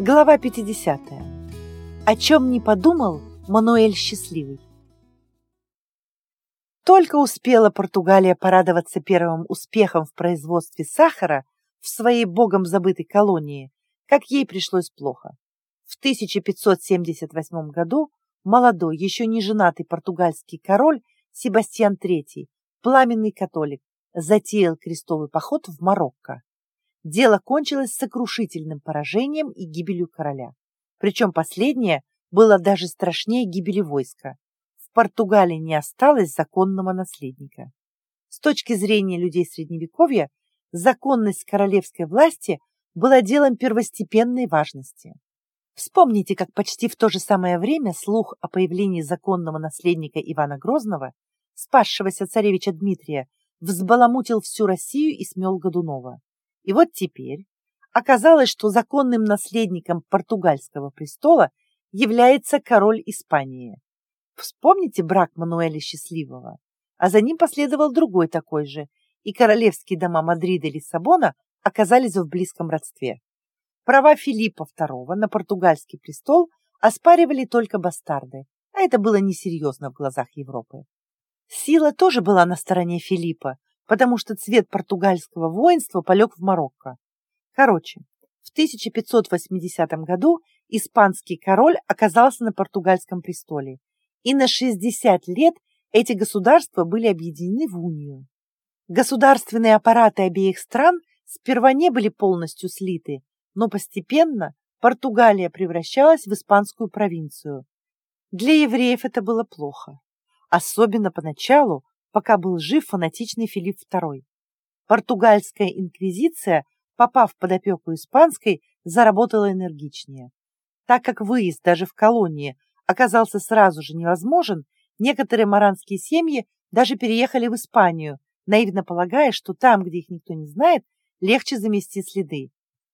Глава 50. О чем не подумал Мануэль Счастливый. Только успела Португалия порадоваться первым успехом в производстве сахара в своей богом забытой колонии, как ей пришлось плохо. В 1578 году молодой, еще не женатый португальский король Себастьян III, пламенный католик, затеял крестовый поход в Марокко дело кончилось сокрушительным поражением и гибелью короля. Причем последнее было даже страшнее гибели войска. В Португалии не осталось законного наследника. С точки зрения людей Средневековья, законность королевской власти была делом первостепенной важности. Вспомните, как почти в то же самое время слух о появлении законного наследника Ивана Грозного, спасшегося царевича Дмитрия, взбаламутил всю Россию и смел Годунова. И вот теперь оказалось, что законным наследником португальского престола является король Испании. Вспомните брак Мануэля Счастливого, а за ним последовал другой такой же, и королевские дома Мадрида и Лиссабона оказались в близком родстве. Права Филиппа II на португальский престол оспаривали только бастарды, а это было несерьезно в глазах Европы. Сила тоже была на стороне Филиппа, потому что цвет португальского воинства полег в Марокко. Короче, в 1580 году испанский король оказался на португальском престоле, и на 60 лет эти государства были объединены в унию. Государственные аппараты обеих стран сперва не были полностью слиты, но постепенно Португалия превращалась в испанскую провинцию. Для евреев это было плохо. Особенно поначалу, пока был жив фанатичный Филипп II. Португальская инквизиция, попав под опеку испанской, заработала энергичнее. Так как выезд даже в колонии оказался сразу же невозможен, некоторые маранские семьи даже переехали в Испанию, наивно полагая, что там, где их никто не знает, легче замести следы.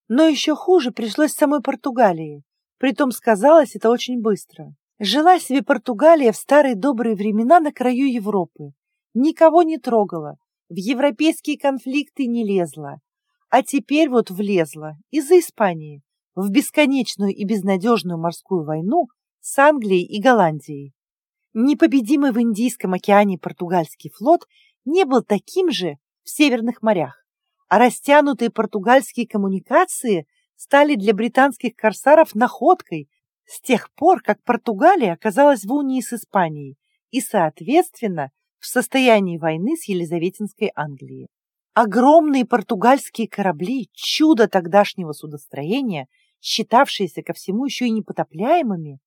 Но еще хуже пришлось самой Португалии. Притом сказалось это очень быстро. Жила себе Португалия в старые добрые времена на краю Европы, никого не трогала, в европейские конфликты не лезла. А теперь вот влезла из-за Испании в бесконечную и безнадежную морскую войну с Англией и Голландией. Непобедимый в Индийском океане португальский флот не был таким же в северных морях, а растянутые португальские коммуникации стали для британских корсаров находкой с тех пор, как Португалия оказалась в унии с Испанией и, соответственно, в состоянии войны с Елизаветинской Англией. Огромные португальские корабли, чудо тогдашнего судостроения, считавшиеся ко всему еще и непотопляемыми,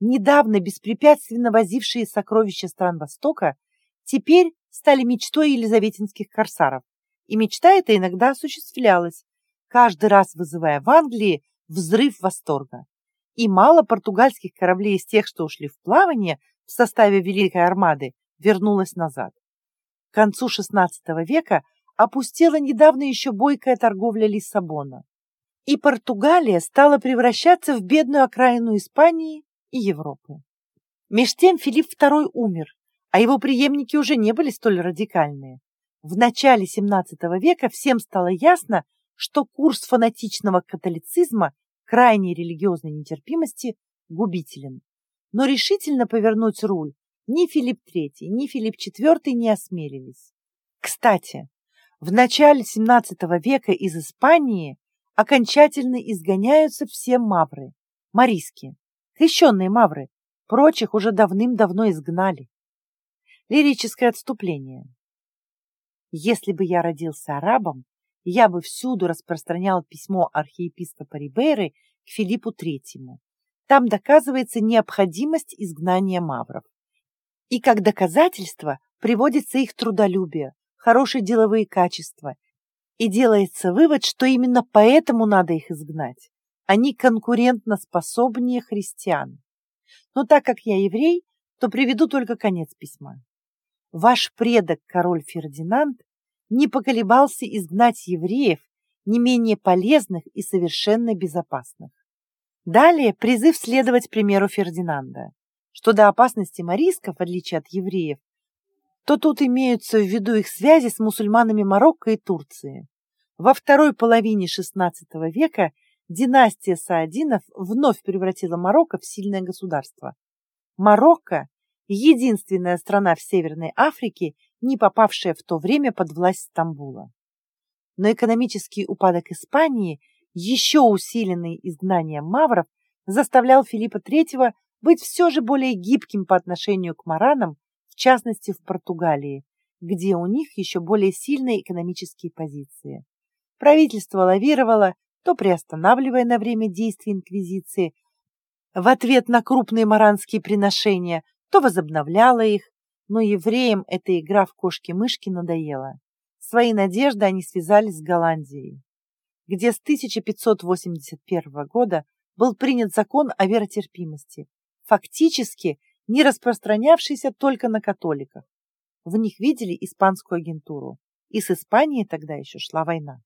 недавно беспрепятственно возившие сокровища стран Востока, теперь стали мечтой елизаветинских корсаров. И мечта эта иногда осуществлялась, каждый раз вызывая в Англии взрыв восторга. И мало португальских кораблей из тех, что ушли в плавание в составе Великой Армады, вернулась назад. К концу XVI века опустела недавно еще бойкая торговля Лиссабона, и Португалия стала превращаться в бедную окраину Испании и Европы. Меж тем Филипп II умер, а его преемники уже не были столь радикальные. В начале XVII века всем стало ясно, что курс фанатичного католицизма, крайней религиозной нетерпимости, губителен. Но решительно повернуть руль ни Филипп III, ни Филипп IV не осмелились. Кстати, в начале XVII века из Испании окончательно изгоняются все мавры, марийские, крещенные мавры, прочих уже давным-давно изгнали. Лирическое отступление. Если бы я родился арабом, я бы всюду распространял письмо архиепископа Рибейры к Филиппу III. Там доказывается необходимость изгнания мавров. И как доказательство приводится их трудолюбие, хорошие деловые качества. И делается вывод, что именно поэтому надо их изгнать. Они конкурентно способнее христиан. Но так как я еврей, то приведу только конец письма. Ваш предок, король Фердинанд, не поколебался изгнать евреев, не менее полезных и совершенно безопасных. Далее призыв следовать примеру Фердинанда что до опасности марийсков, в отличие от евреев, то тут имеются в виду их связи с мусульманами Марокко и Турции. Во второй половине XVI века династия Саадинов вновь превратила Марокко в сильное государство. Марокко – единственная страна в Северной Африке, не попавшая в то время под власть Стамбула. Но экономический упадок Испании, еще усиленный изгнанием мавров, заставлял Филиппа III быть все же более гибким по отношению к маранам, в частности в Португалии, где у них еще более сильные экономические позиции. Правительство лавировало, то приостанавливая на время действий инквизиции, в ответ на крупные маранские приношения, то возобновляло их, но евреям эта игра в кошки-мышки надоела. Свои надежды они связали с Голландией, где с 1581 года был принят закон о веротерпимости, фактически не распространявшийся только на католиков. В них видели испанскую агентуру, и с Испанией тогда еще шла война.